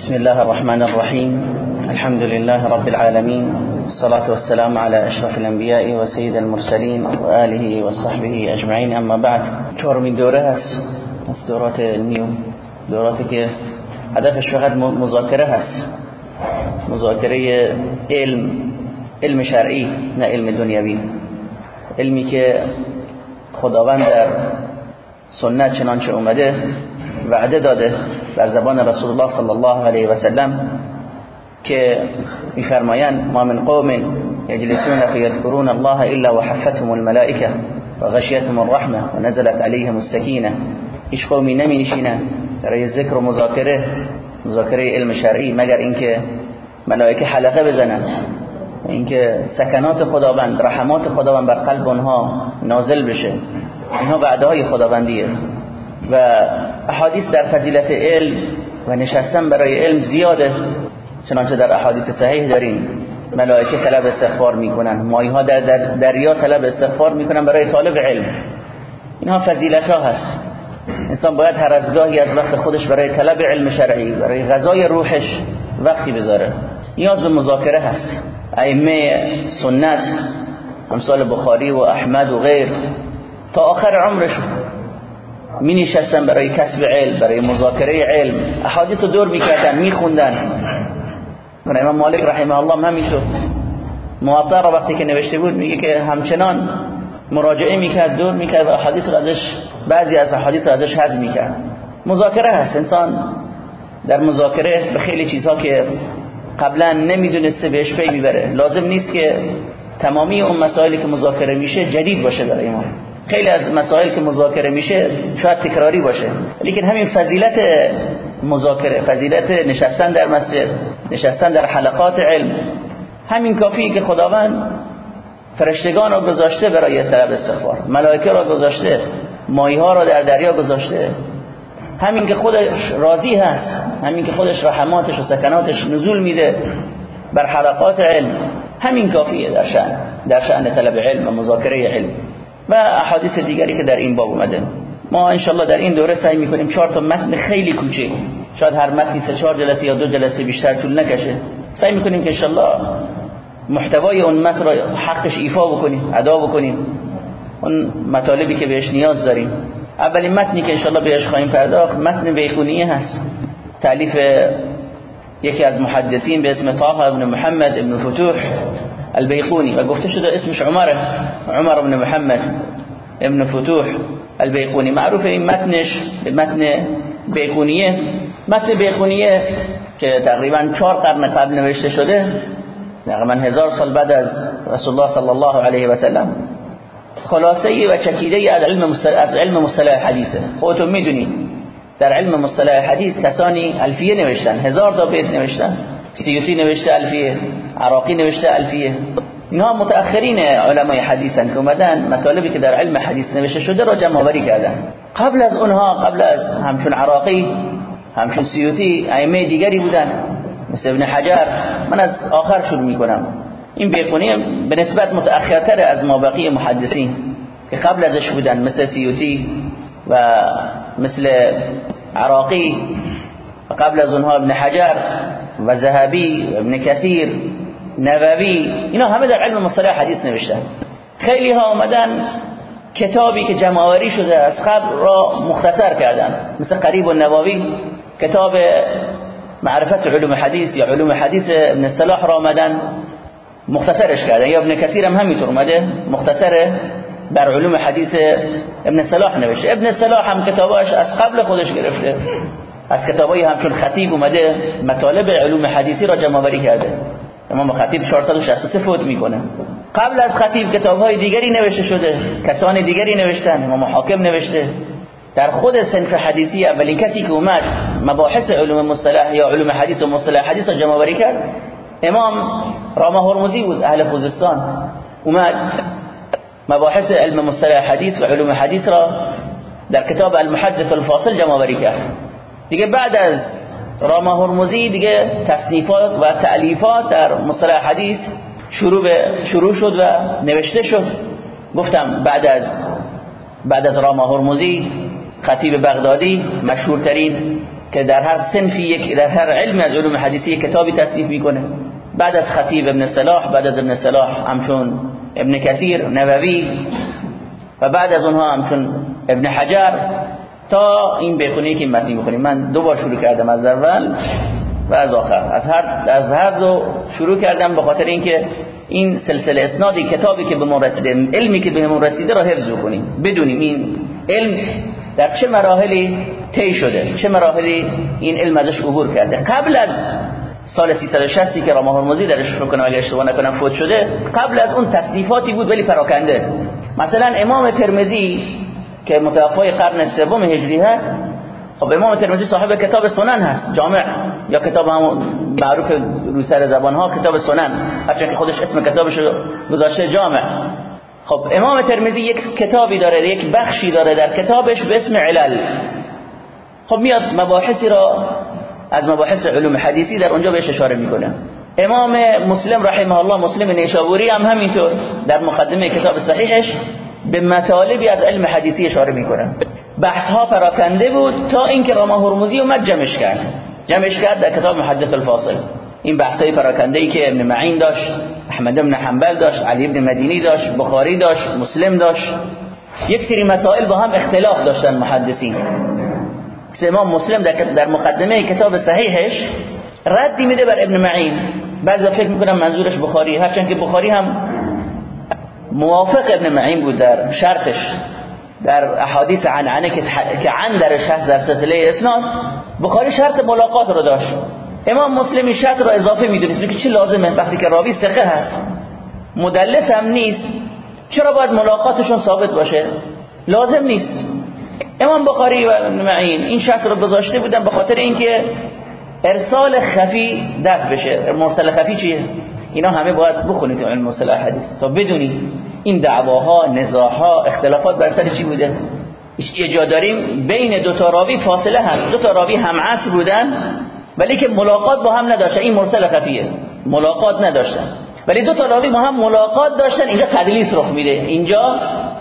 بسم الله الرحمن الرحيم الحمد لله رب العالمين الصلاة والسلام على أشرف الأنبياء وسيد المرسلين وآله وصحبه أجمعين أما بعد من دوره هست دورات علمی دوراتی که هدفش فقط مذاکره هست مذاکره علم علم شرعی نه علم دنیوی علمی که خداوند در سنت چنانچه اومده وعده داده بر زبان رسول الله صلی الله علیه و سلم که میفرمایند ما من قوم یجلسون فیذکرون الله الا وحفتهم الملائکه وغشیتهم الرحمه ونزلت عليهم السکینه. هیچ قومی نمی نشینن برای ذکر و مذاکره مذاکره علم شرعی مگر اینکه ملائکه حلقه بزنن اینکه سکنات خداوند رحمات خداوند بر قلب اونها نازل بشه. اینها وعده های خداوندیه. و احادیث در فضیلت علم و نشستن برای علم زیاده چنانچه در احادیث صحیح داریم. ملائکه طلب استغفار می‌کنن مایه ها در دریا طلب استغفار می‌کنن برای طالب علم. اینها فضیلت ها هست. انسان باید هر از گاهی از وقت خودش برای طلب علم شرعی برای غذای روحش وقتی بذاره. نیاز به مذاکره هست. ائمه سنت امثال بخاری و احمد و غیر تا آخر عمرشون. می نشستن برای کسب علم برای مذاکره علم. احادیث رو دور می‌کردن میخوندن. امام مالک رحمه الله هم همینطور. موطا را وقتی که نوشته بود میگه که همچنان مراجعه می‌کرد دور می‌کرد و احادیث رو ازش بعضی از احادیث رو ازش حذف می‌کرد. مذاکره هست انسان در مذاکره به خیلی چیزها که قبلا نمی‌دونسته بهش پی می‌بره. لازم نیست که تمامی اون مسائلی که مذاکره میشه جدید باشه برای ما. خیلی از مسائل که مذاکره میشه شاید تکراری باشه. لیکن همین فضیلت مذاکره فضیلت نشستن در مسجد نشستن در حلقات علم همین کافیه که خداوند فرشتگان را گذاشته برای طلب استغفار ملائکه را گذاشته مایه ها را در دریا گذاشته. همین که خودش راضی هست همین که خودش رحماتش و سکناتش نزول میده بر حلقات علم همین کافیه در شأن در شأن طلب علم و مذاکره علم. و احادیث دیگری که در این باب اومده. ما انشالله در این دوره سعی می‌کنیم چهار تا متن خیلی کوچک شاید هر متنی سه چهار جلسه یا دو جلسه بیشتر طول نکشه. سعی می‌کنیم که انشالله محتوای اون متن را حقش ایفا بکنیم ادا بکنیم. اون مطالبی که بهش نیاز داریم. اولین متنی که انشالله بهش خواهیم پرداخت متن بیخونیه هست. تعلیف یکی از محدثین به اسم طه ابن محمد ابن فتوح. البيقوني. و گفته شده اسمش عمره؟ عمر ابن محمد ابن فتوح البيقوني. معروف این متنش متن بیقونیه متن بیقونیه که تقریبا چهار قرن قبل نوشته شده. تقریبا هزار سال بعد از رسول الله صلی الله علیه و سلم. خلاصه و چکیده از علم از علم مصطلح حدیثه. خودتون می‌دونید. در علم مصطلح حدیث کسانی الفیه نوشتن هزار تا بیت نوشتن. سیوطی نوشته الفیه عراقی نوشته الفیه. اینها متأخرین علمای حدیثن که اومدن مطالبی که در علم حدیث نوشته شده را جمع آوری کردن. قبل از اونها قبل از همچون عراقی همچون سیوطی ائمه دیگری بودن مثل ابن حجر. من از آخر شروع می‌کنم. این بیقونی به نسبت متأخرتر از مابقی محدثین که قبل ازش بودن مثل سیوطی و مثل عراقی. و قبل از اونها ابن حجر. و ذهبی ابن کثیر نووی اینا همه در علم مصطلح حدیث نوشتن. خیلی ها آمدن کتابی که جمعآوری شده از قبل را مختصر کردن. مثل قریب و نووی کتاب معرفت علوم حدیث یا علوم حدیث ابن صلاح را آمدن مختصرش کردن. یا ابن کثیر هم همینطور اومده مختصر بر علوم حدیث ابن صلاح نوشته. ابن صلاح هم کتاباش از قبل خودش گرفته. از کتابای همچون خطیب اومده مطالب علوم حدیثی را جمع آوری کرده. امام خطیب 463 فوت می‌کنه. قبل از خطیب کتابهای دیگری نوشته شده کسان دیگری نوشتن امام حاکم نوشته. در خود صنف حدیثی اولین کسی که اومد مباحث علوم مصطلح یا علوم حدیث و مصطلح حدیث را جمع آوری کرد امام راما هرمزی بود اهل خوزستان. اومد مباحث علم مصطلح حدیث و علوم حدیث را در کتاب المحدث الفاصل جمع آوری کرد. دیگه بعد از راما هرمزی دیگه تصنیفات و تعلیفات در مصطلح حدیث شروع شروع شد و نوشته شد. گفتم بعد از بعد از راما هرمزی خطیب بغدادی مشهورترین که در هر سنفی یک در هر علم از علوم حدیثی کتابی تصنیف می‌کنه. بعد از خطیب ابن صلاح بعد از ابن صلاح همچون ابن کثیر نووی و بعد از اونها همچون ابن حجر. تا این بخونی که متنی بخونیم من دو بار شروع کردم از اول و از آخر. از هر از هر دو شروع کردم به خاطر اینکه این سلسله اسنادی کتابی که به ما رسیده علمی که به ما رسیده را حفظ کنیم بدونیم این علم در چه مراحلی طی شده چه مراحلی این علم ازش عبور کرده. قبل از سال 360 که رامه هرمزی درش فکر کنم اگه اشتباه نکنم فوت شده قبل از اون تصنیفاتی بود ولی پراکنده. مثلا امام ترمذی که متوفای قرن سوم هجری هست خب امام ترمذی صاحب کتاب سنن هست جامع یا کتاب معروف رو سر زبان ها کتاب سنن هرچند که خودش اسم کتابش گذاشته جامع. خب امام ترمذی یک کتابی داره یک بخشی داره در کتابش به اسم علل. خب میاد مباحثی را از مباحث علوم حدیثی در اونجا بهش اشاره می‌کنه. امام مسلم رحمه الله مسلم نیشابوری هم همینطور در مقدمه کتاب صحیحش به مطالبی از علم حدیثی اشاره می‌کنه. بحث ها پراکنده بود تا اینکه راما هرمزی اومد جمعش کرد. جمعش کرد در کتاب محدث الفاصل. این بحثای پراکنده ای که ابن معین داشت احمد ابن حنبل داشت علی ابن مدینی داشت بخاری داشت مسلم داشت. یک سری مسائل با هم اختلاف داشتن محدثین. امام مسلم در مقدمه کتاب صحیحش ردی میده بر ابن معین. بعضی فکر می‌کنم منظورش بخاری هرچند که بخاری هم موافق ابن معین بود در شرطش در احادیث عنعنه که عن درش هست در سلسله اسناد بخاری شرط ملاقات رو داشت. امام مسلمی شرط رو اضافه می‌دونید که چی لازمه؟ وقتی که راوی ثقه هست مدلس هم نیست چرا باید ملاقاتشون ثابت باشه؟ لازم نیست. امام بخاری و معین این شرط رو گذاشته بودن به خاطر اینکه ارسال خفی دفع بشه. مرسل خفی چیه؟ اینا همه باید بخونید علم مصطلح حدیث. تا بدونید این دعواها نزاعها اختلافات بر سر چی بوده. یه جا داریم بین دو تا راوی فاصله هست. دو تا راوی هم عصر بودن ولی که ملاقات با هم نداشتن. این مرسل خفیه. ملاقات نداشتن. ولی دو تا راوی با هم ملاقات داشتن. اینجا تدلیس رخ میده. اینجا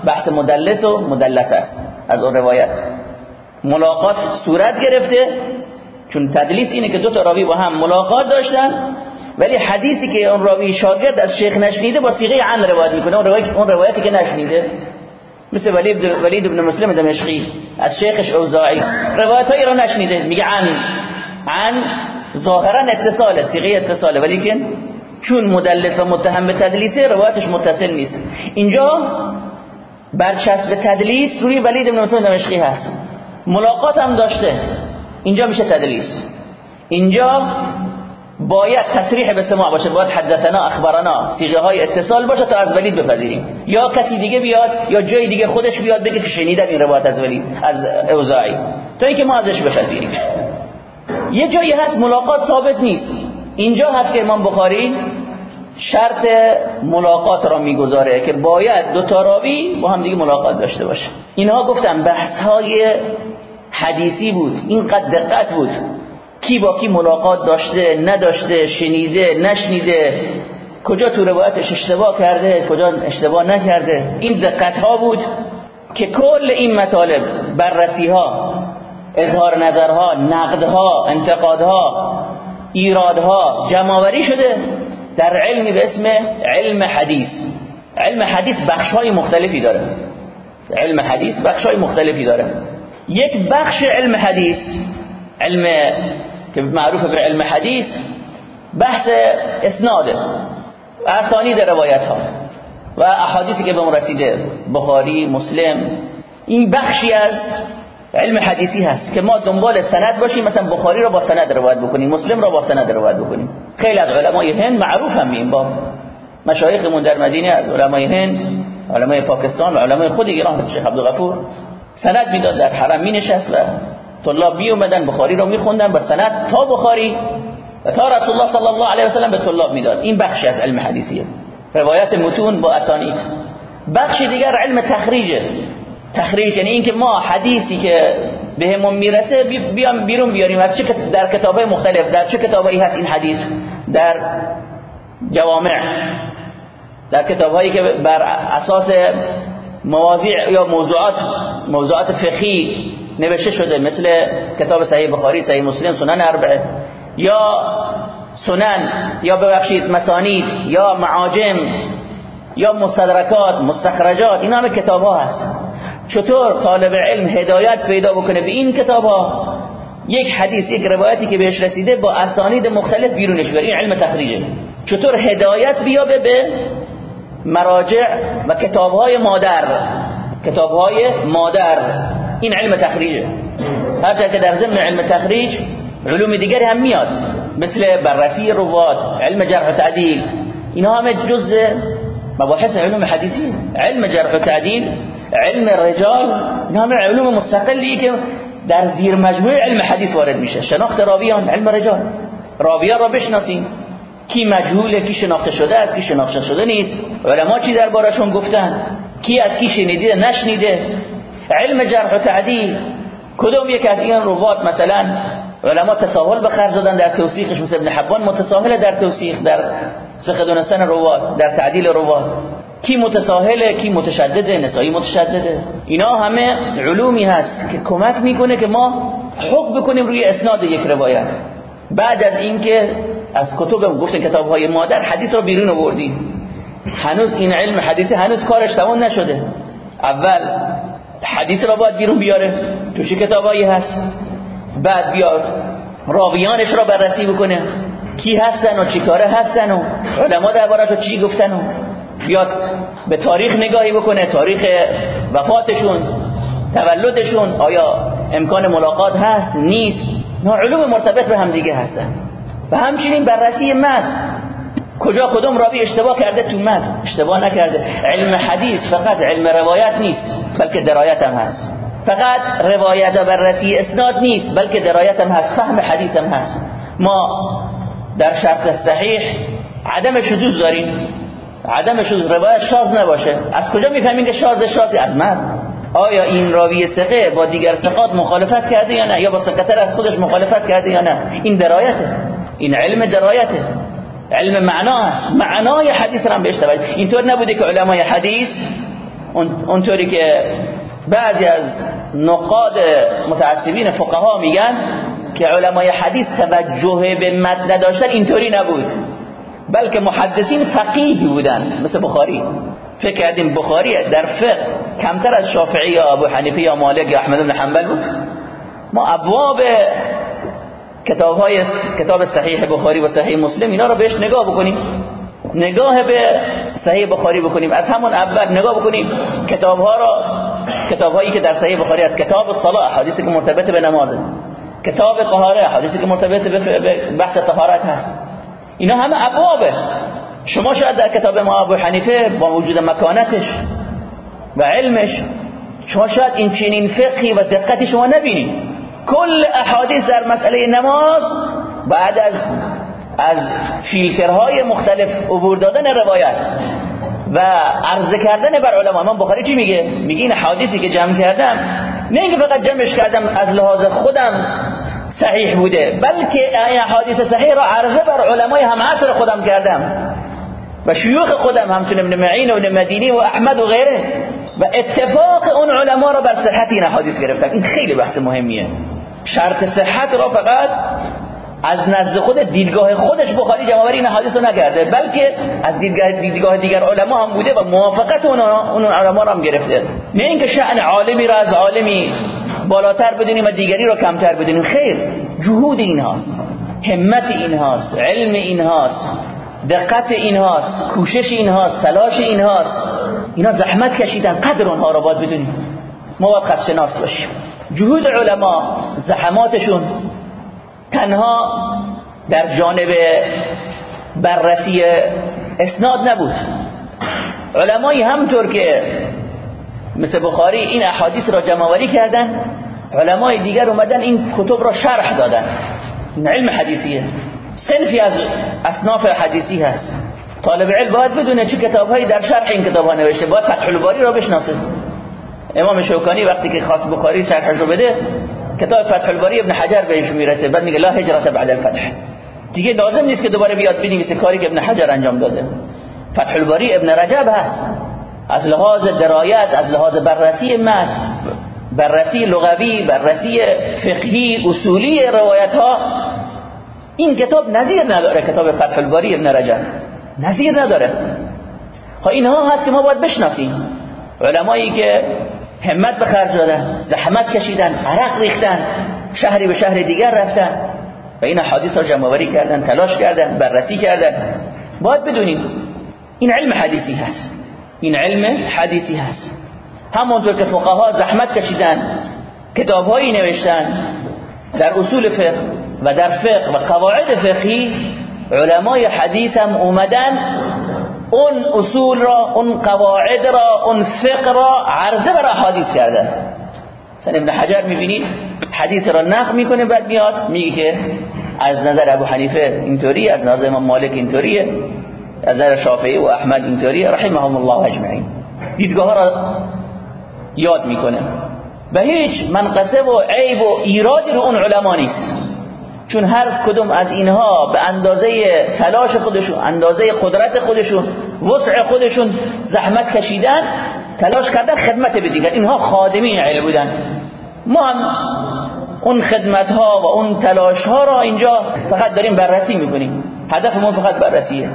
بحث مدلس و مدلس است. از اون روایت. ملاقات صورت گرفته. چون تدلیس اینه که دو تا راوی با هم ملاقات داشتن. ولی حدیثی که اون راوی شاگرد از شیخ نشنیده با صیغه عن روایت می‌کنه. اون روایت اون روایتی که نشنیده. مثل ولید ولید ابن مسلم دمشقی. از شیخش اوزاعی. روایتایی رو نشنیده. میگه عن. عن ظاهرا اتصاله صیغه اتصاله. ولی که چون مدلس و متهم به تدلیسه روایتش متصل نیست. اینجا برچسب تدلیس روی ولید ابن مسلم دمشقی هست. ملاقات هم داشته. اینجا میشه تدلیس. اینجا باید تصریح به سماع باشه باید حدثنا اخبرنا صیغه های اتصال باشه تا از ولید بپذیریم. یا کسی دیگه بیاد یا جای دیگه خودش بیاد بگه که شنیدم این روایت از ولید از اوزاعی. تا اینکه ما ازش بپذیریم. یه جایی هست ملاقات ثابت نیست. اینجا هست که امام بخاری شرط ملاقات را می‌گذاره که باید دو تا راوی با هم دیگه ملاقات داشته باشه. اینها گفتم بحث های حدیثی بود. اینقدر دقت بود. کی با کی ملاقات داشته نداشته شنیده نشنیده کجا تو روایتش اشتباه کرده کجا اشتباه نکرده؟ این دقت ها بود که کل این مطالب بررسی ها اظهار نظرها نقدها انتقادها ایرادها جمعوری شده در علمی به اسم علم حدیث. علم حدیث بخش های مختلفی داره. علم حدیث بخش های مختلفی داره. یک بخش علم حدیث علم که معروف به علم حدیث بحث اسناده و اسانید روایت ها و احادیثی که به رسیده بخاری مسلم. این بخشی از علم حدیثی هست که ما دنبال سند باشیم مثلا بخاری را با سند روایت بکنیم مسلم را با سند روایت بکنیم. خیلی از علمای هند معروف هم این با مشایخمون در مدینه از علمای هند علمای پاکستان و علمای خود ایران شیخ عبدالغفور سند می‌داد در حرم می نشست و طلاب می اومدن بخاری رو میخوندن با سند تا بخاری و تا رسول الله صلی الله علیه و سلم به طلاب می‌داد. این بخشی از علم حدیثیه. روایت متون با اسانید. بخش دیگر علم تخریجه. تخریج یعنی اینکه ما حدیثی که بهمون می‌رسه بیام بیرون بیاریم. از چه در کتابه مختلف در چه کتابایی هست این حدیث؟ در جوامع. در کتابهایی که بر اساس مواضیع یا موضوعات موضوعات فقهی نوشته شده مثل کتاب صحیح بخاری صحیح مسلم سنن اربعه. یا سنن یا ببخشید مسانید یا معاجم یا مستدرکات مستخرجات اینا همه کتاب ها هست. چطور طالب علم هدایت پیدا بکنه به این کتاب ها یک حدیث یک روایتی که بهش رسیده با اسانید مختلف بیرونش بیاره. این علم تخریجه. چطور هدایت بیابه به مراجع و کتاب های مادر؟ کتاب های مادر. این علم تخریجه. هرچند که در ضمن علم تخریج علوم دیگری هم میاد. مثل بررسی روات علم جرح و تعدیل. اینا همه جز مباحث علوم حدیثی. علم جرح و تعدیل علم رجال اینا همه علوم مستقلی که در زیر مجموعه علم حدیث وارد میشه. شناخت راویان علم رجال. راویان را بشناسیم. کی مجهوله کی شناخته شده است کی شناخته شده نیست. علما چی دربارشون گفتن؟ کی از کی شنیده نشنیده؟ علم جرح و تعدیل کدوم یک از این روات مثلا علما تساهل به خرج دادن در توصیقش مثل ابن حبان متساهل در توصیق در سخه دونستن روات در تعدیل روات کی متساهله کی متشدده؟ نسایی متشدده. اینا همه علومی هست که کمک می‌کنه که ما حکم بکنیم روی اسناد یک روایت. بعد از اینکه از کتب گفتن کتاب های مادر حدیث رو بیرون آوردیم. هنوز این علم حدیثی هنوز کارش تمام نشده. اول حدیث را باید بیرون بیاره. توش کتابایی هست؟ بعد بیاد راویانش را بررسی بکنه. کی هستن و چی کاره هستن و علما دربارش چی گفتن و بیاد به تاریخ نگاهی بکنه. تاریخ وفاتشون تولدشون آیا امکان ملاقات هست؟ نیست. نه علوم مرتبط به هم دیگه هستن. و همچنین بررسی متن کجا کدوم راوی اشتباه کرده تو متن؟ اشتباه نکرده. علم حدیث فقط علم روایت نیست بلکه درایت هم هست. فقط روایت و بررسی اسناد نیست بلکه درایت هم هست فهم حدیث هم هست. ما در شرط صحیح عدم شذوذ داریم. عدم شذوذ روایت شاذ نباشه. از کجا می‌فهمیم که شاذ شاذ از متن. آیا این راوی ثقه با دیگر ثقات مخالفت کرده یا نه؟ یا با ثقتر از خودش مخالفت کرده یا نه؟ این درایته. این علم درایته. علم معنا است معنای حدیث را بهش توجه اینطور نبوده که علمای حدیث اونطوری که بعضی از نقاد متعصبین فقها میگن که علمای حدیث توجه به متن نداشتن اینطوری نبود. بلکه محدثین فقیه بودن مثل بخاری. فکر کردیم بخاری در فقه کمتر از شافعی یا ابو حنیفه یا مالک یا احمد بن حنبل بود. ما ابواب کتاب های کتاب صحیح بخاری و صحیح مسلم اینا رو بهش نگاه بکنیم. نگاه به صحیح بخاری بکنیم. از همون اول نگاه بکنیم. کتاب ها را کتاب هایی که در صحیح بخاری از کتاب الصلاه حدیثی که مرتبط به نمازه کتاب طهاره حدیثی که مرتبط به بحث طهارت هست. اینا همه ابوابه. شما شاید در کتاب ما ابو حنیفه با وجود مکانتش و علمش شما شاید این چنین فقهی و دقتی شما نبینید. کل احادیث در مسئله نماز بعد از از فیلترهای مختلف عبور دادن روایت و عرضه کردن بر علما. من بخاری چی میگه؟ میگه این حادثی که جمع کردم نه اینکه فقط جمعش کردم از لحاظ خودم صحیح بوده بلکه این حادث صحیح را عرضه بر علمای هم عصر خودم کردم و شیوخ خودم همچون ابن معین و ابن مدینی و احمد و غیره. و اتفاق اون علما را بر صحت این حدیث گرفتن. این خیلی بحث مهمیه. شرط صحت را فقط از نزد خود دیدگاه خودش بخاری جمع این حدیث رو نکرده بلکه از دیدگاه دیدگاه دیگر علما هم بوده و موافقت اون اون علما هم گرفته. نه اینکه شأن عالمی را از عالمی بالاتر بدونیم و دیگری را کمتر بدونیم خیر جهود اینهاست همت اینهاست علم اینهاست دقت اینهاست کوشش اینهاست تلاش اینهاست اینا زحمت کشیدن قدر اونها را باید بدونیم. ما باید شناس باشیم. جهود علما زحماتشون تنها در جانب بررسی اسناد نبود. علمایی همطور که مثل بخاری این احادیث را جمعوری کردن علمای دیگر اومدن این کتب را شرح دادن. این علم حدیثیه. سنفی از اصناف حدیثی هست. طالب علم باید بدونه چه کتابهایی در شرح این کتاب ها نوشته. باید فتح الباری را بشناسه. امام شوکانی وقتی که خاص بخاری شرحش رو بده کتاب فتح الباری ابن حجر بهش می‌رسه بعد میگه لا هجرت بعد الفتح. دیگه لازم نیست که دوباره بیاد بنویسه کاری که ابن حجر انجام داده. فتح الباری ابن رجب هست. از لحاظ درایت از لحاظ بررسی متن بررسی لغوی بررسی فقهی اصولی روایت ها این کتاب نظیر نداره کتاب فتح الباری ابن رجب. نظیر نداره. خب اینها هست که ما باید بشناسیم. علمایی که همت به خرج دادن زحمت کشیدن عرق ریختن شهری به شهر دیگر رفتن. و این حدیث ها جمع کردن تلاش کردن بررسی کردن. باید بدونیم این علم حدیثی هست. این علم حدیثی هست. همونطور که فقها زحمت کشیدن کتابهایی نوشتن در اصول فقه و در فقه و قواعد فقهی علمای حدیث هم اومدن اون اصول را اون قواعد را اون فقه را عرضه بر حدیث کردن مثلا ابن حجر می‌بینید حدیث را نقل می‌کنه بعد میاد میگه که از نظر ابو حنیفه اینطوری از نظر امام مالک اینطوریه از نظر شافعی و احمد اینطوریه رحمهم الله اجمعین. دیدگاه را یاد می‌کنه. و هیچ منقصه و عیب و ایرادی رو اون علما نیست. چون هر کدوم از اینها به اندازه تلاش خودشون اندازه قدرت خودشون وسع خودشون زحمت کشیدن تلاش کردن خدمت به دیگر. اینها خادمین علم بودن. ما هم اون خدمت ها و اون تلاش ها را اینجا فقط داریم بررسی می‌کنیم. هدف ما فقط بررسیه.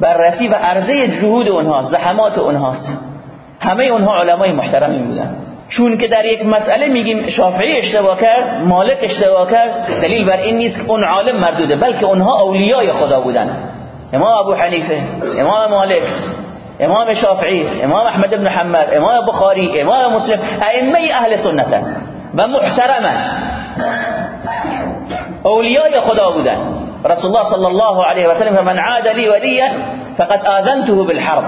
بررسی و عرضه جهود اونها زحمات اونهاست. همه اونها علمای محترمی بودن. چون که در یک مسئله میگیم شافعی اشتباه کرد مالک اشتباه کرد دلیل بر این نیست که اون عالم مردوده بلکه اونها اولیای خدا بودن. امام ابو حنیفه امام مالک امام شافعی امام احمد بن حنبل امام بخاری امام مسلم ائمه اهل سنت و محترما اولیای خدا بودن. رسول الله صلی الله علیه و سلم من عاد لی ولیا فقد آذنته بالحرب.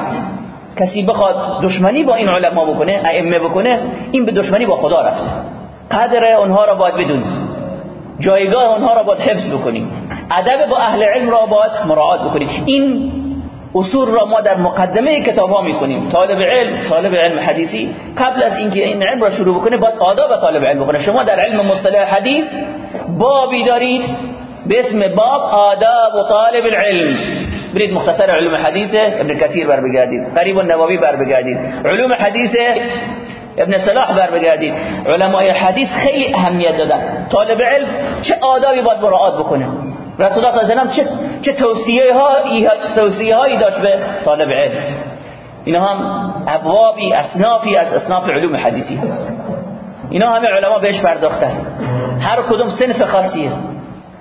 کسی بخواد دشمنی با این علما بکنه ائمه بکنه این به دشمنی با خدا رفته قدر اونها را باید بدون جایگاه اونها را باید حفظ بکنیم. ادب با اهل علم را باید مراعات بکنیم. این اصول را ما در مقدمه کتاب ها می‌کنیم طالب علم طالب علم حدیثی. قبل از اینکه این علم را شروع بکنه باید آداب طالب علم بکنه. شما در علم مصطلح حدیث بابی دارید به اسم باب آداب طالب العلم. برید مختصر علوم حدیث ابن کثیر بر بگردید قریب النووی بر بگردید علوم حدیث ابن صلاح بر بگردید علمای حدیث خیلی اهمیت دادن. طالب علم چه آدابی باید مراعات بکنه؟ رسول الله صلی الله علیه و چه چه توصیه ها توصیه هایی داشت به طالب علم؟ اینا هم ابوابی اصنافی از اصناف علوم حدیثی. هست اینا همه علما بهش پرداختن. هر کدوم سنف خاصیه.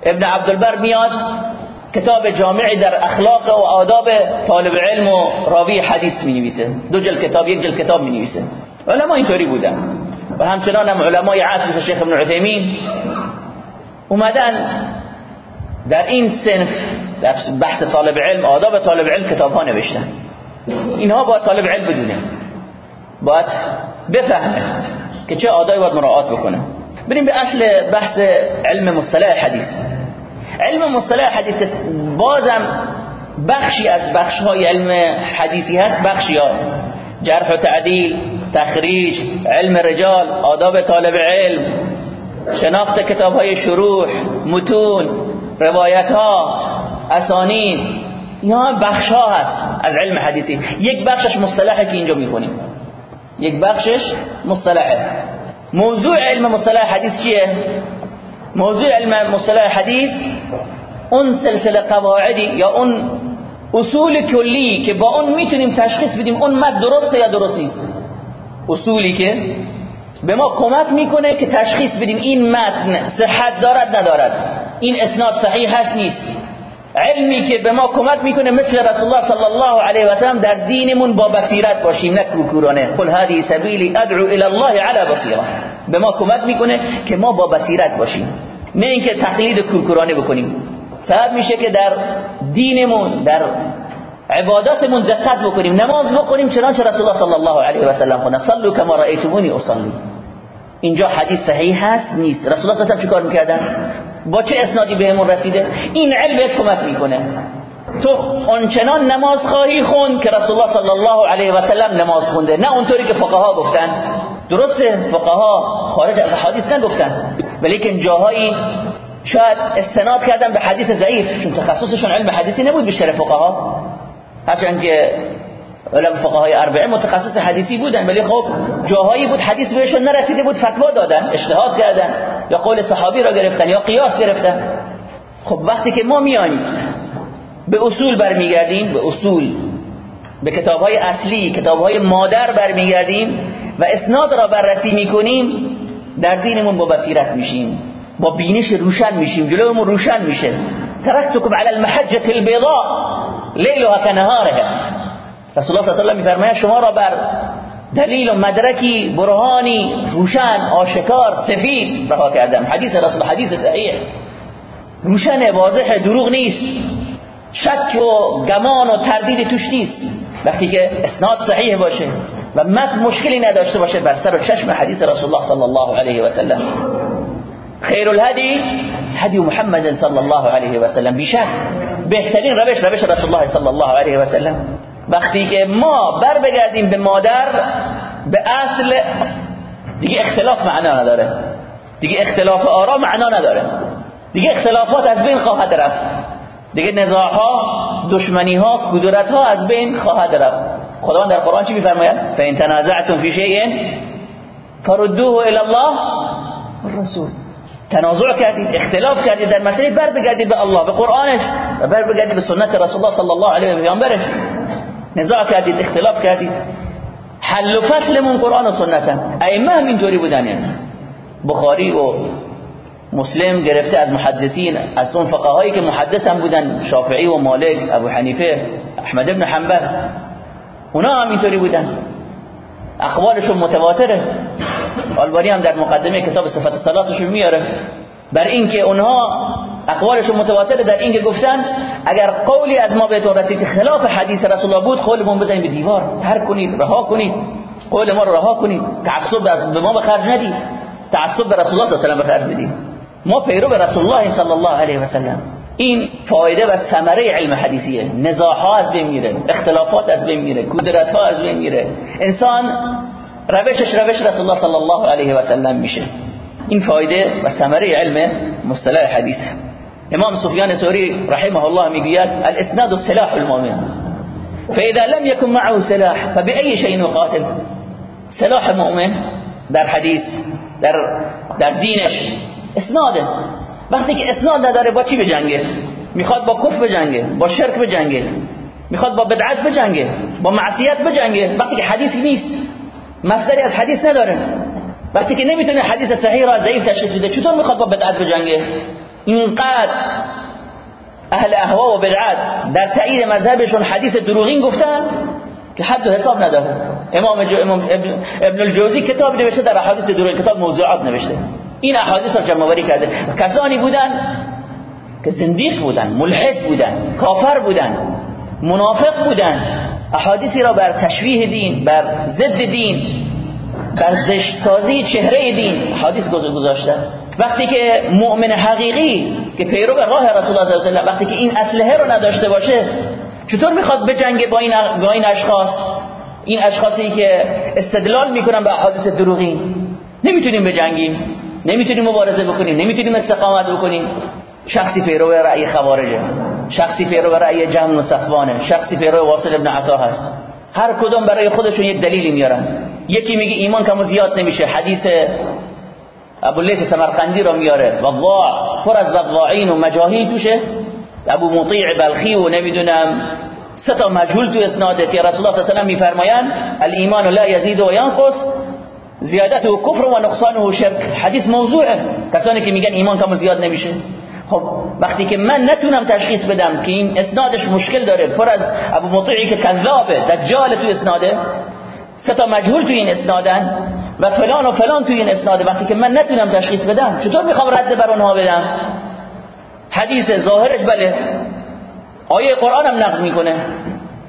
ابن عبدالبر میاد کتاب جامعی در اخلاق و آداب طالب علم و راوی حدیث می نویسه دو جل کتاب یک جل کتاب می نویسه علما اینطوری بودن. و همچنان هم علمای عصر شیخ ابن عثیمین اومدن در این سنف در بحث طالب علم آداب طالب علم کتاب ها نوشتن. اینها باید طالب علم بدونه. باید بفهمه که چه آدابی باید مراعات بکنه. بریم به اصل بحث علم مصطلح حدیث. علم مصطلح حدیث بازم بخشی از بخش های علم حدیثی هست بخشی ها جرح و تعدیل تخریج علم رجال آداب طالب علم شناخت کتاب های شروح متون روایت ها اسانین اینا بخش ها هست از علم حدیثی. یک بخشش مصطلحه که اینجا می‌خونیم. یک بخشش مصطلحه. موضوع علم مصطلح حدیث چیه؟ موضوع علم مصطلح حدیث اون سلسله قواعدی یا اون اصول کلی که با اون می‌تونیم تشخیص بدیم اون مد درسته یا درست نیست. اصولی که به ما کمک می‌کنه که تشخیص بدیم این متن صحت دارد ندارد. این اسناد صحیح هست نیست. علمی که به ما کمک می‌کنه مثل رسول الله صلی الله علیه و سلم در دینمون با بصیرت باشیم نه کوکورانه قل هذه سبیلی ادعو الى الله علی بصیره به ما کمک می‌کنه که ما با بصیرت باشیم. نه اینکه تقلید کورکورانه بکنیم. سبب میشه که در دینمون در عباداتمون دقت بکنیم نماز بکنیم چنانچه رسول الله صلی الله علیه و سلم خونه صلوا کما رأیتمونی اصلی. اینجا حدیث صحیح هست نیست. رسول الله صلی الله چیکار می‌کردن؟ با چه اسنادی بهمون رسیده؟ این علم بهت کمک می‌کنه. تو آنچنان نماز خواهی خون که رسول الله صلی الله علیه و سلم نماز خونده. نه اونطوری که فقها گفتن. درسته فقها خارج از حدیث نگفتن. ولیکن جاهایی شاید استناد کردن به حدیث ضعیف چون تخصصشون علم حدیثی نبود بیشتر فقها. هرچند که علم فقهای اربعه متخصص حدیثی بودن ولی خب جاهایی بود حدیث بهشون نرسیده بود فتوا دادن اجتهاد کردن یا قول صحابی را گرفتن یا قیاس گرفتن. خب وقتی که ما میایم به اصول برمیگردیم به اصول به کتاب های اصلی کتاب های مادر برمیگردیم و اسناد را بررسی می‌کنیم در دینمون با بصیرت میشیم. با بینش روشن میشیم جلومون روشن میشه. ترکتکم علی المحجه البیضاء لیلها کنهارها. رسول الله صلی الله علیه و میفرماید شما را بر دلیل و مدرکی برهانی روشن آشکار سفید رها کردم. حدیث رسول حدیث صحیح. روشن واضح دروغ نیست. شک و گمان و تردید توش نیست. وقتی که اسناد صحیح باشه و متن مشکلی نداشته باشه بر سر و چشم حدیث رسول الله صلی الله علیه و سلم. خیر الهدی هدی محمد صلی الله علیه و سلم بیشک بهترین روش روش رسول الله صلی الله علیه و سلم وقتی که ما بر بگردیم به مادر به اصل دیگه اختلاف معنا نداره. دیگه اختلاف آرا معنا نداره. دیگه اختلافات از بین خواهد رفت. دیگه نزاع ها دشمنی ها ها از بین خواهد رفت. خداوند در قرآن چی میفرماید؟ فان تنازعتم فی شیء فردوه الى الله الرسول تنازع کردید اختلاف کردید در مسئله بر بگردید به الله به قرآنش و بر بگردید به سنت رسول الله صلی الله علیه و پیامبرش. نزاع کردید اختلاف کردید. حل و فصلمون قرآن و سنتن ائمه هم اینطوری بودن یعنی. بخاری و مسلم گرفته از محدثین از اون فقهایی که محدث هم بودن شافعی و مالک ابو حنیفه احمد ابن حنبل. اونا هم اینطوری بودن. اخبارشون متواتره. آلبانی هم در مقدمه کتاب صفت صلاتشون میاره بر اینکه اونها اقوالشون متواتره در اینکه گفتن اگر قولی از ما بهتون رسید خلاف حدیث رسول الله بود قولمون بزنید به دیوار ترک کنید رها کنید. قول ما رو رها کنید. تعصب به ما به خرج ندید. تعصب به رسول الله صلی الله علیه و ما پیرو به رسول الله صلی الله علیه و سلم. این فایده و ثمره علم حدیثیه. نزاع ها از بین میره اختلافات از بین میره کدرت ها از بین میره. انسان روشش روش رسول الله صلی الله علیه و سلم میشه. این فایده و ثمره علم مصطلح حدیث. امام سفیان ثوری رحمه الله می‌گوید الاسناد سلاح المؤمن. فاذا لم يكن معه سلاح فبأي شيء يقاتل سلاح مؤمن در حدیث در در دینش اسناده. وقتی که اسناد نداره با چی بجنگه؟ می‌خواد با کفر بجنگه با شرک بجنگه. می‌خواد با بدعت بجنگه با معصیت بجنگه. وقتی که حدیثی نیست. مصدری از حدیث نداره. وقتی که نمی‌تونه حدیث صحیح را ضعیف تشخیص بده چطور می‌خواد با بدعت بجنگه؟ اینقدر اهل اهوا و بدعت در تایید مذهبشون حدیث دروغین گفتن که حد و حساب نداره. امام, امام ابن الجوزی کتاب نوشته در احادیث دروغین کتاب موضوعات نوشته. این احادیث را جمع کرده. کسانی بودن که زندیق بودن ملحد بودن کافر بودن منافق بودن. احادیثی را بر تشویه دین بر ضد دین بر زشتسازی چهره دین حدیث گذاشتن وقتی که مؤمن حقیقی که پیرو راه رسول الله صلی الله علیه و وقتی که این اسلحه رو نداشته باشه چطور می‌خواد بجنگه با این با این اشخاص؟ این اشخاصی که استدلال می‌کنن به احادیث دروغی نمی‌تونیم بجنگیم نمی‌تونیم مبارزه بکنیم. نمی‌تونیم استقامت بکنیم. شخصی پیرو رأی خوارجه. شخصی پیرو رأی جهم و صفوانه. شخصی پیرو واصل ابن عطا هست. هر کدوم برای خودشون یک دلیلی میارن. یکی میگه ایمان کم زیاد نمیشه. حدیث ابو لیث سمرقندی رو میاره. وضاع پر از وضاعین و مجاهیل توشه. ابو مطیع بلخی و نمی‌دونم سه مجهول تو اسناده که رسول الله صلی الله علیه و میفرمایند الایمان لا یزید و ینقص زیادت و کفر و نقصان و شرک. حدیث موضوعه. کسانی که میگن ایمان کم زیاد نمیشه. خب وقتی که من نتونم تشخیص بدم که این اسنادش مشکل داره پر از ابو مطیعی که کذابه دجال تو اسناده سه تا مجهول تو این اسنادن و فلان و فلان تو این اسناده وقتی که من نتونم تشخیص بدم چطور می‌خوام رد بر اونها بدم؟ حدیث ظاهرش بله. آیه قرآن هم نقض می‌کنه.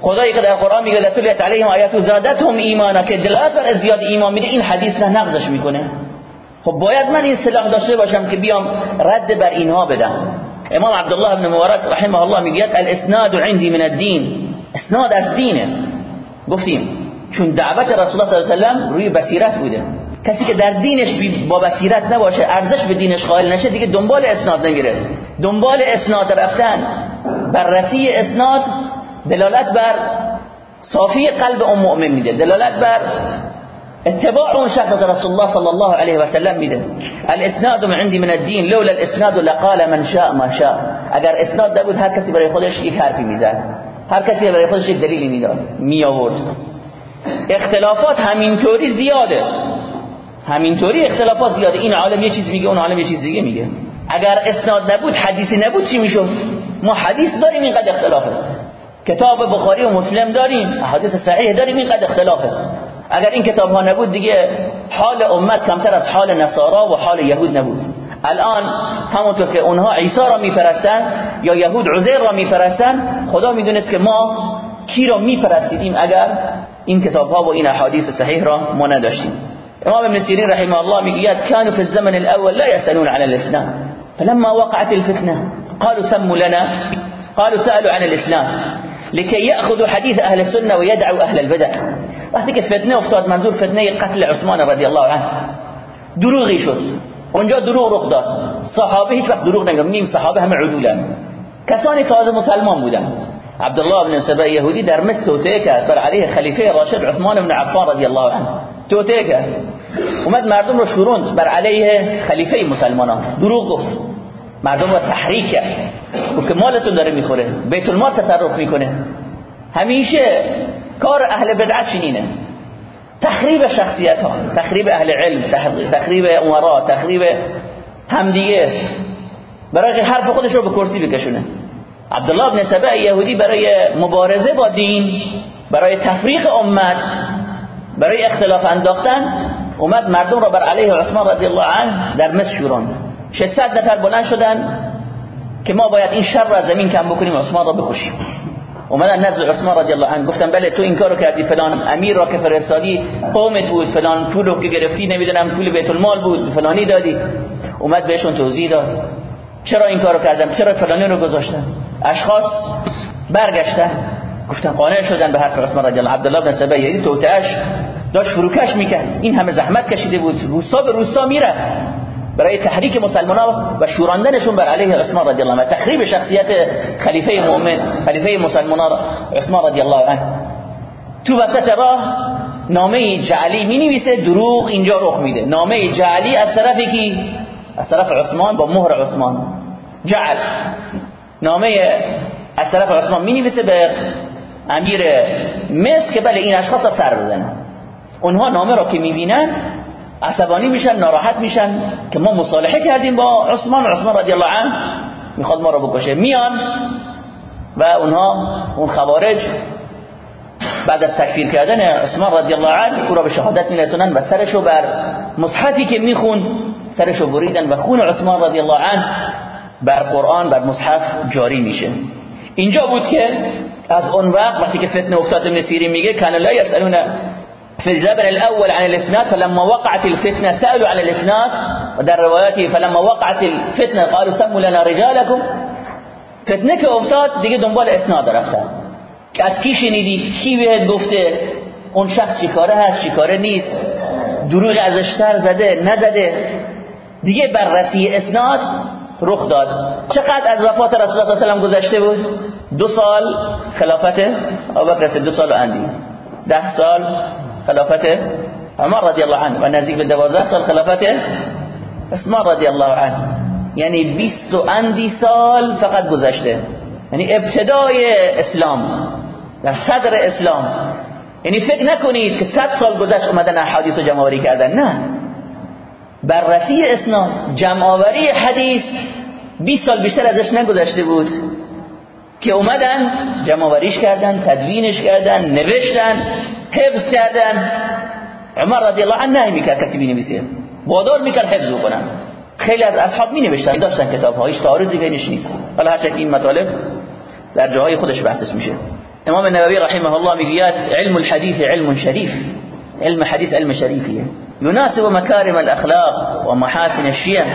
خدایی که در قرآن میگه لتلیت علیهم آیات زادتهم ایمانا که دلالت بر زیاد ایمان میده این حدیث نه نقضش می‌کنه. خب باید من این سلاح داشته باشم که بیام رد بر اینها بدم. امام عبدالله بن مبارک رحمه الله میگه الاسناد عندي من الدین. اسناد از دینه. گفتیم چون دعوت رسول الله صلی الله علیه و روی بصیرت بوده. کسی که در دینش با بصیرت نباشه ارزش به دینش قائل نشه دیگه دنبال اسناد نمیره. دنبال اسناد رفتن. بررسی اسناد دلالت بر صافی قلب اون مؤمن میده. دلالت بر اتباع اون شخص رسول الله صلی الله علیه و سلم میده. الاسناد من عندي من الدين لولا الاسناد لقال من شاء ما شاء. اگر اسناد نبود هر کسی برای خودش یک حرفی می‌زد. هر کسی برای خودش یک دلیلی می‌داد می آورد اختلافات همینطوری زیاده. همینطوری اختلافات زیاده. این عالم یه چیز میگه اون عالم یه چیز دیگه میگه. اگر اسناد نبود حدیثی نبود چی می‌شد؟ ما حدیث داریم اینقدر اختلافه. کتاب بخاری و مسلم داریم حدیث صحیح داریم اینقدر اختلافه. اگر این کتاب ها نبود دیگه حال امت کمتر از حال نصارا و حال یهود نبود. الان همونطور که اونها عیسی را میپرستن یا یهود عزیر را میپرستن خدا می‌دونست که ما کی را میپرستیدیم اگر این کتاب ها و این احادیث صحیح را ما نداشتیم. امام ابن سیرین رحمه الله می‌گوید كانوا في الزمن الاول لا يسالون عن الاسلام. فلما وقعت الفتنه قالوا سموا لنا قالوا سالوا عن الاسلام. لكي يأخذوا حديث أهل السنة ويدعوا أهل البدع. وقتی فتنة افتاد منظور فتنة قتل عثمان رضی الله عنه. دروغی شد اونجا دروغ رخ داد صحابة هیچ وقت دروغ نمیگن نیم صحابة همه عدولن. کسانی تازه مسلمان بودن. عبدالله بن سبأ یهودی در مصر توطئه کرد. بر علیه خلیفه راشد عثمان بن عفان رضی الله عنه. توطئه کرد. اومد مردم رو شوروند. بر علیه خلیفه مسلمانان. دروغ گفت. مردم رو تحریک کرد. که مالتون داره می‌خوره. بیت المال تصرف می‌کنه. همیشه کار اهل بدعت چنینه. تخریب شخصیت ها تخریب اهل علم تخریب امرا تخریب همدیگه. برای حرف خودش رو به کرسی بکشونه. عبدالله بن سبع یهودی برای مبارزه با دین برای تفریق امت برای اختلاف انداختن اومد مردم را بر علیه عثمان رضی الله عنه در مصر شوران. 600 نفر بلند شدن که ما باید این شر را زمین کم بکنیم عثمان را بکشیم. اومدن نزد عثمان رضی الله عنه. گفتن بله تو این کارو کردی فلان امیر را که فرستادی قومت بود فلان پول رو که گرفتی نمی‌دونم پول بیت المال بود فلانی دادی. اومد بهشون توضیح داد. چرا این کارو کردم؟ چرا فلانی رو گذاشتم؟ اشخاص برگشتن. گفتن قانع شدن به حرف عثمان رضی الله عبدالله بن سبا یعنی توتش داشت فروکش می‌کرد. این همه زحمت کشیده بود. روسا به روسا میره برای تحریک مسلمان و شوراندنشون بر علیه عثمان رضی الله عنه. تخریب شخصیت خلیفه مؤمن خلیفه مسلمان عثمان رضی الله عنه. تو وسط راه نامه جعلی می نویسه دروغ اینجا رخ میده. نامه جعلی از طرفی کی؟ از طرف عثمان با مهر عثمان. جعل. نامه از طرف عثمان می نویسه به امیر مصر که بله این اشخاص را سر بزنن. اونها نامه را که می‌بینن عصبانی میشن ناراحت میشن که ما مصالحه کردیم با عثمان عثمان رضی الله عنه می‌خواد ما رو بکشه. میان و اونها اون خوارج بعد از تکفیر کردن عثمان رضی الله عنه او را به شهادت میرسونن و سرشو بر مصحفی که میخون سرشو بریدن و خون عثمان رضی الله عنه بر قرآن بر مصحف جاری میشه. اینجا بود که از اون وقت وقتی که فتنه افتاد ابن سیرین میگه کان لا یسالون في الزمن الأول عن الإسناد فلما وقعت الفتنة سألوا عن الإسناد ودر رواياته فلما وقعت الفتنة قالوا سموا لنا رجالكم. فتنه که افتاد دیگه دنبال اسناد رفتن که از کی شنیدی؟ کی بهت گفته؟ اون شخص چیکاره هست چیکاره نیست؟ دروغ ازش سر زده نزده. دیگه بررسی اسناد رخ داد. چقدر از وفات رسول الله صلی الله و گذشته بود؟ دو سال خلافت ابوبکر دو سال اندی. ده سال خلافت عمر رضی الله عنه. و نزدیک به 12 سال خلافت عثمان رضی الله عنه. یعنی 20 و اندی سال فقط گذشته. یعنی ابتدای اسلام. در صدر اسلام. یعنی فکر نکنید که 100 سال گذشت اومدن احادیث رو جمع آوری کردن. نه. بررسی اسناد جمع آوری حدیث 20 سال بیشتر ازش نگذشته بود که اومدن جمع کردن تدوینش کردن نوشتن. حفظ کردن. عمر رضی الله عنه نهی می‌کرد کسی بنویسه. وادار می‌کرد حفظ بکنن. خیلی از اصحاب می نوشتن داشتن کتاب ها هیچ تعارضی بینش نیست. حالا هرچند این مطالب در جاهای خودش بحثش میشه. امام النووی رحمه الله می‌گوید علم الحديث علم شریف. علم حدیث علم شریفیه. يناسب مكارم الاخلاق ومحاسن الشيم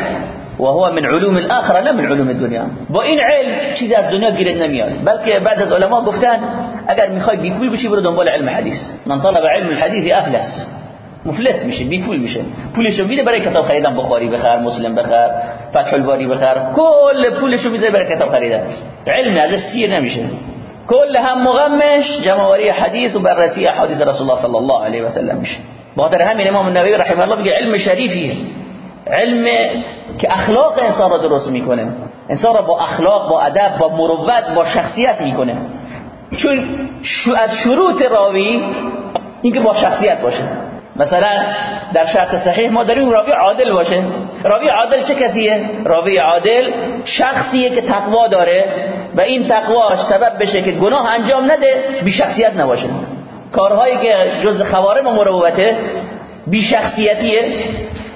وهو من علوم الاخره لا من علوم الدنيا با این علم چیزی از دنیا گیرت نمیاد. بلکه بعد از علما گفتن اگر می‌خوای بی پول بشی برو دنبال علم حدیث. من طلب علم الحديث افلس مفلس میشه بی پول میشه. پولشو میده برای کتاب خریدن بخاری بخر مسلم بخر فتح الباری بخر. کل پولشو میده برای کتاب خریدن. علم ازش سیر نمیشه. کل هم مغمش جمعوری حدیث و بررسی حدیث رسول الله صلی الله علیه و سلم میشه. بخاطر همین امام النووی رحمه الله میگه علم شریفیه. علم که اخلاق انسان را درست می‌کنه. انسان را با اخلاق با ادب با مروت با شخصیت می‌کنه. چون از شروط راوی اینکه با شخصیت باشه. مثلا در شرط صحیح ما داریم راوی عادل باشه. راوی عادل چه کسیه؟ راوی عادل شخصیه که تقوا داره و این تقواش سبب بشه که گناه انجام نده بی شخصیت نباشه. کارهایی که جز خوارم و مروته بی شخصیتیه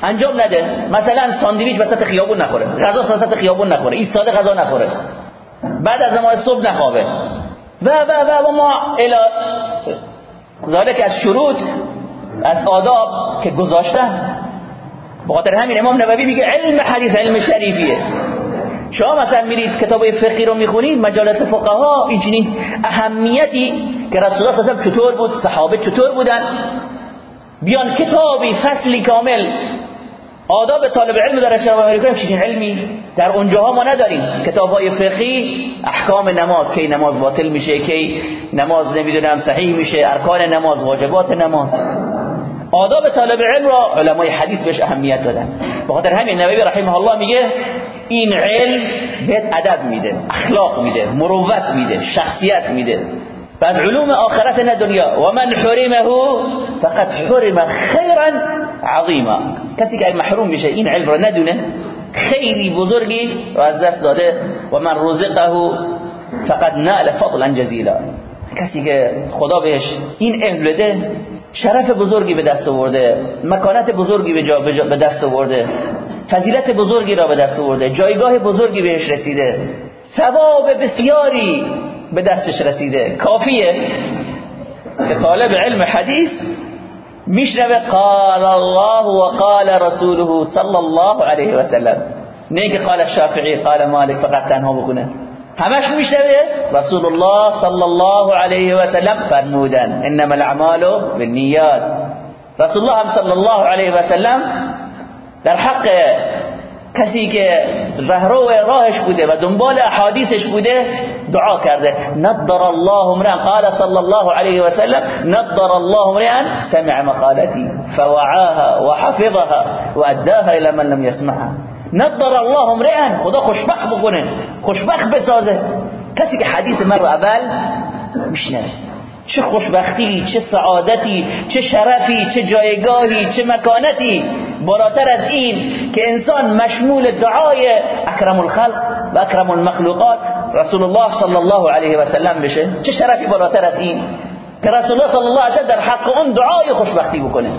انجام نده. مثلا ساندویچ وسط خیابون نخوره. غذا وسط خیابون نخوره. ایستاده غذا نخوره. بعد از نماز صبح نخوابه. و و و و ما الی ذالک از شروط از آداب که گذاشتن. بخاطر همین امام نووی میگه علم حدیث علم شریفیه. شما مثلا میرید کتاب فقهی رو می‌خونید مجالس فقها این اهمیتی که رسول الله صلی چطور بود صحابه چطور بودن؟ بیان کتابی فصلی کامل آداب طالب علم در اشراف امریکا چنین علمی در اونجاها ما نداریم. کتاب های فقهی احکام نماز کی نماز باطل میشه کی نماز نمی‌دونم صحیح میشه ارکان نماز واجبات نماز. آداب طالب علم را علمای حدیث بهش اهمیت دادن. بخاطر همین نووی رحمه الله میگه این علم بهت ادب میده اخلاق میده مروت میده شخصیت میده. بعد علوم آخرت نه دنیا. و من حرمه فقط حرم خیرا عظیما کسی که محروم میشه این علم را ندونه. خیری بزرگی و از دست داده. و من رزقه فقط نال فضلا جزیلا. کسی که خدا بهش این علم بده شرف بزرگی به دست آورده مکانت بزرگی به دست آورده فضیلت بزرگی را به دست آورده جایگاه بزرگی بهش رسیده ثواب بسیاری به دستش رسیده. کافیه که طالب علم حدیث میشنوه قال الله و قال رسوله صلی الله علیه و سلم. نه قال الشافعی قال مالک فقط تنها بکنه همش میشنوه رسول الله صلی الله علیه و سلم فرمودن انما الاعمال بالنیات. رسول الله صلی الله علیه و سلم در حق کسی که رهرو راهش بوده و دنبال احادیثش بوده دعا کرده. نضر الله امرا قال صلی الله علیه و سلم نضر الله امرا سمع مقالتی. فوعاها وحفظها واداها الى من لم يسمعها. نضر الله امرا خدا خوشبخت بکنه. خوشبخت بسازه. کسی که حدیث من رو اول میشنوه. چه خوشبختی چه سعادتی چه شرفی چه جایگاهی چه مکانتی. بالاتر از این که انسان مشمول دعای اکرم الخلق و اکرم المخلوقات رسول الله صلی الله علیه و سلم بشه چه شرفی بالاتر از این که رسول الله صلی الله علیه در حق اون دعای خوشبختی بکنه.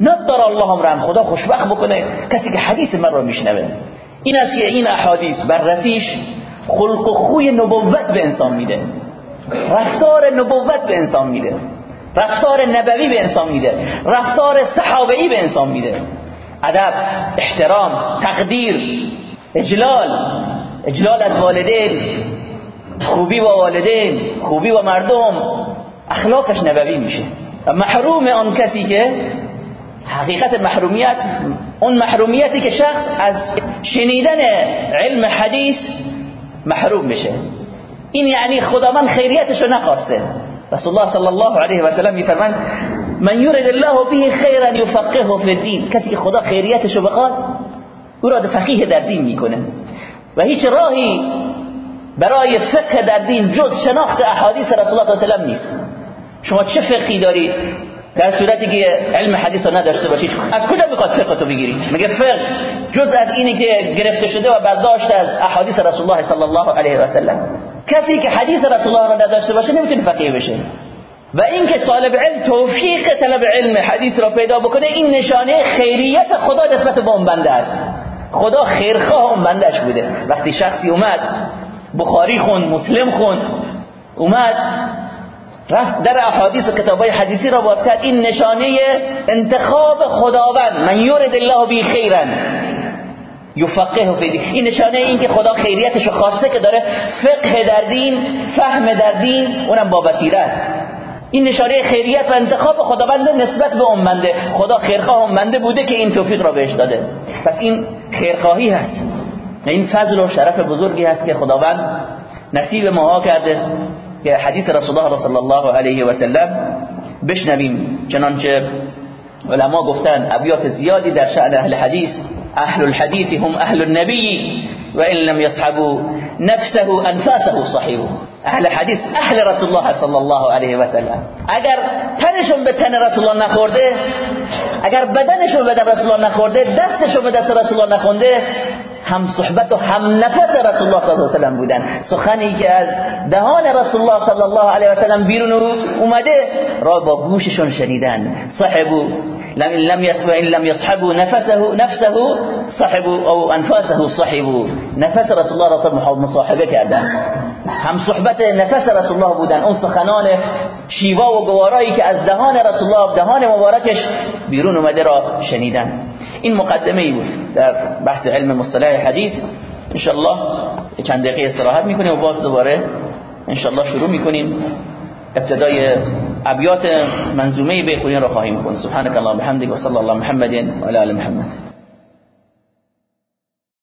نضر الله امرم خدا خوشبخت بکنه کسی که حدیث من رو میشنوه. این است که این احادیث بررسیش خلق و خوی نبوت به انسان میده. رفتار نبوت به انسان میده. رفتار نبوی به انسان میده. رفتار صحابهی به انسان میده. ادب احترام تقدیر اجلال اجلال از والدین خوبی با والدین خوبی با مردم اخلاقش نبوی میشه. محروم آن کسی که حقیقت محرومیت اون محرومیتی که شخص از شنیدن علم حدیث محروم میشه این یعنی خداوند خیریتش رو نخواسته. رسول الله صلی الله علیه و سلم میفرماند من یرید الله به خیرا یفقهه فی الدین کسی خدا خیریتش رو بخواد او را فقیه در دین می‌کنه و هیچ راهی برای فقه در دین جز شناخت احادیث رسول الله صلی الله علیه و نیست شما چه فقهی دارید در صورتی که علم حدیث رو نداشته باشید از کجا می‌خواد فقه تو بگیری مگه فقه جز از اینی که گرفته شده و برداشت از احادیث رسول الله صلی الله علیه و سلم کسی که حدیث رسول الله رو نداشته باشه نمی‌تونه فقیه بشه. و اینکه طالب علم توفیق طلب علم حدیث را پیدا بکنه این نشانه خیریت خدا نسبت به اون بنده است. خدا خیرخواه اون بندش بوده. وقتی شخصی اومد بخاری خون مسلم خون اومد رفت در احادیث و کتابای حدیثی را باز کرد. این نشانه انتخاب خداوند من یورد الله بی خیرا یفقه فی دین این نشانه این که خدا خیریتش خواسته که داره فقه در دین فهم در دین اونم با بصیرت. این نشانه خیریت و انتخاب خداوند نسبت به اون بنده خدا خیرخواه اون بنده بوده که این توفیق را بهش داده. پس این خیرخواهی هست. این فضل و شرف بزرگی هست که خداوند نصیب ماها کرده. که حدیث رسول الله صلی الله علیه و سلم بشنویم. چنانچه علما گفتن ابیات زیادی در شأن اهل حدیث. اهل الحديث هم اهل النبي وان لم يصحبوا نفسه انفاسه صحيح. اهل حدیث اهل رسول الله صلی الله علیه و سلم اگر تنشون به تن رسول الله نخورده اگر بدنشون به رسول الله نخورده دستشون به دست رسول الله نخونده هم صحبت و هم نفس رسول الله صلی الله علیه و سلم بودن. سخنی که از دهان رسول الله صلی الله علیه و سلم بیرون اومده را با گوششون شنیدن. صحبو لم يسبع ان لم يصحبوا نفسه نفسه صحبوا او انفاسه صحبوا. نفس رسول الله رسول مصاحبه کردن هم صحبت نفس رسول الله بودن. اون سخنان شیوا و گوارایی که از دهان رسول الله دهان مبارکش بیرون اومده را شنیدن. این مقدمه ای بود. در بحث علم مصطلح حدیث. الله چند دقیقه استراحت می‌کنیم و باز دوباره ان الله شروع می‌کنیم. ابتدای ابیات منظومه بیخونی را خواهیم کن سبحانك اللهم بحمدك وصلى الله محمد وعلى ال محمد.